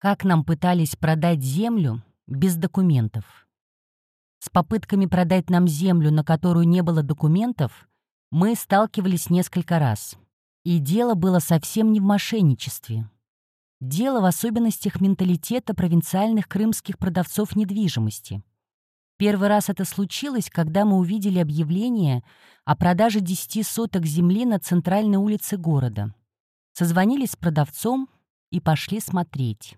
Как нам пытались продать землю без документов? С попытками продать нам землю, на которую не было документов, мы сталкивались несколько раз. И дело было совсем не в мошенничестве. Дело в особенностях менталитета провинциальных крымских продавцов недвижимости. Первый раз это случилось, когда мы увидели объявление о продаже 10 соток земли на центральной улице города. Созвонились с продавцом и пошли смотреть.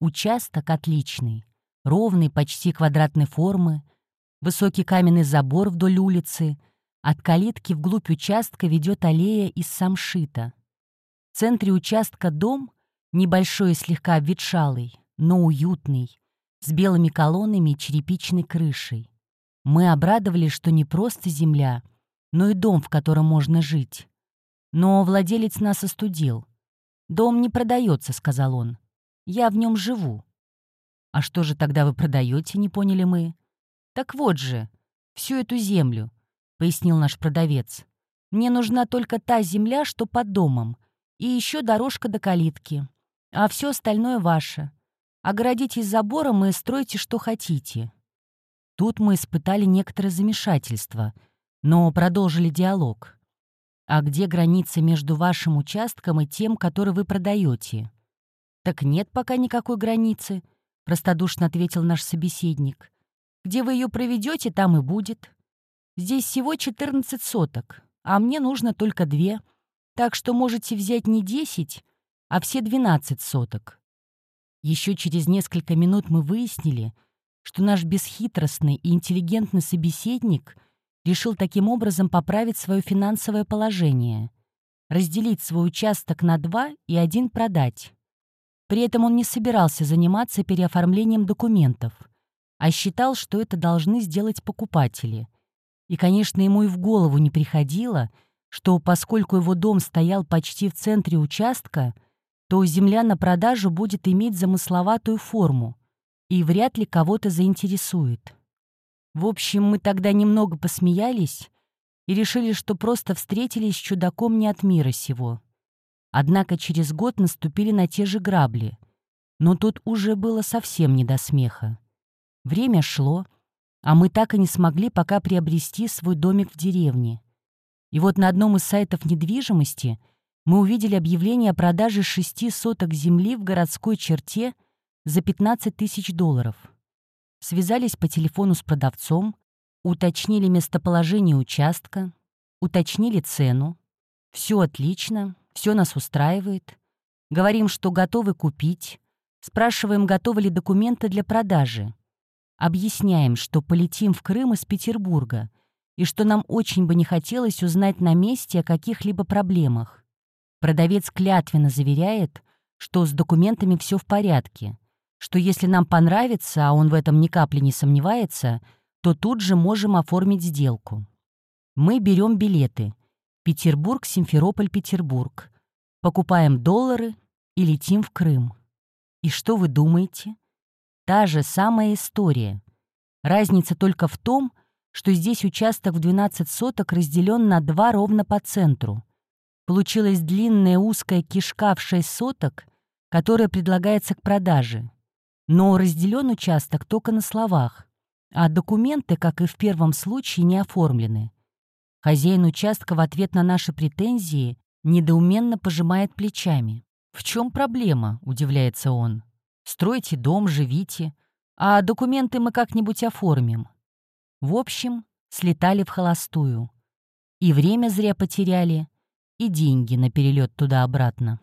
Участок отличный, ровный, почти квадратной формы, высокий каменный забор вдоль улицы, от калитки вглубь участка ведет аллея из самшита. В центре участка дом, небольшой и слегка обветшалый, но уютный, с белыми колоннами и черепичной крышей. Мы обрадовались, что не просто земля, но и дом, в котором можно жить. Но владелец нас остудил. «Дом не продается», — сказал он. Я в нем живу». «А что же тогда вы продаете?» — не поняли мы. «Так вот же, всю эту землю», — пояснил наш продавец. «Мне нужна только та земля, что под домом, и еще дорожка до калитки, а все остальное ваше. Огородитесь забором и стройте, что хотите». Тут мы испытали некоторое замешательство, но продолжили диалог. «А где граница между вашим участком и тем, который вы продаете?» «Так нет пока никакой границы», — простодушно ответил наш собеседник. «Где вы ее проведете, там и будет. Здесь всего 14 соток, а мне нужно только две, так что можете взять не 10, а все 12 соток». Еще через несколько минут мы выяснили, что наш бесхитростный и интеллигентный собеседник решил таким образом поправить свое финансовое положение, разделить свой участок на два и один продать. При этом он не собирался заниматься переоформлением документов, а считал, что это должны сделать покупатели. И, конечно, ему и в голову не приходило, что поскольку его дом стоял почти в центре участка, то земля на продажу будет иметь замысловатую форму и вряд ли кого-то заинтересует. В общем, мы тогда немного посмеялись и решили, что просто встретились с чудаком не от мира сего. Однако через год наступили на те же грабли. Но тут уже было совсем не до смеха. Время шло, а мы так и не смогли пока приобрести свой домик в деревне. И вот на одном из сайтов недвижимости мы увидели объявление о продаже шести соток земли в городской черте за 15 тысяч долларов. Связались по телефону с продавцом, уточнили местоположение участка, уточнили цену. Все отлично, все нас устраивает. Говорим, что готовы купить. Спрашиваем, готовы ли документы для продажи. Объясняем, что полетим в Крым из Петербурга и что нам очень бы не хотелось узнать на месте о каких-либо проблемах. Продавец клятвенно заверяет, что с документами все в порядке, что если нам понравится, а он в этом ни капли не сомневается, то тут же можем оформить сделку. Мы берем билеты — Петербург, Симферополь, Петербург. Покупаем доллары и летим в Крым. И что вы думаете? Та же самая история. Разница только в том, что здесь участок в 12 соток разделен на два ровно по центру. Получилась длинная узкая кишка в 6 соток, которая предлагается к продаже. Но разделен участок только на словах, а документы, как и в первом случае, не оформлены. Хозяин участка в ответ на наши претензии недоуменно пожимает плечами. «В чем проблема?» — удивляется он. «Стройте дом, живите, а документы мы как-нибудь оформим». В общем, слетали в холостую. И время зря потеряли, и деньги на перелет туда-обратно.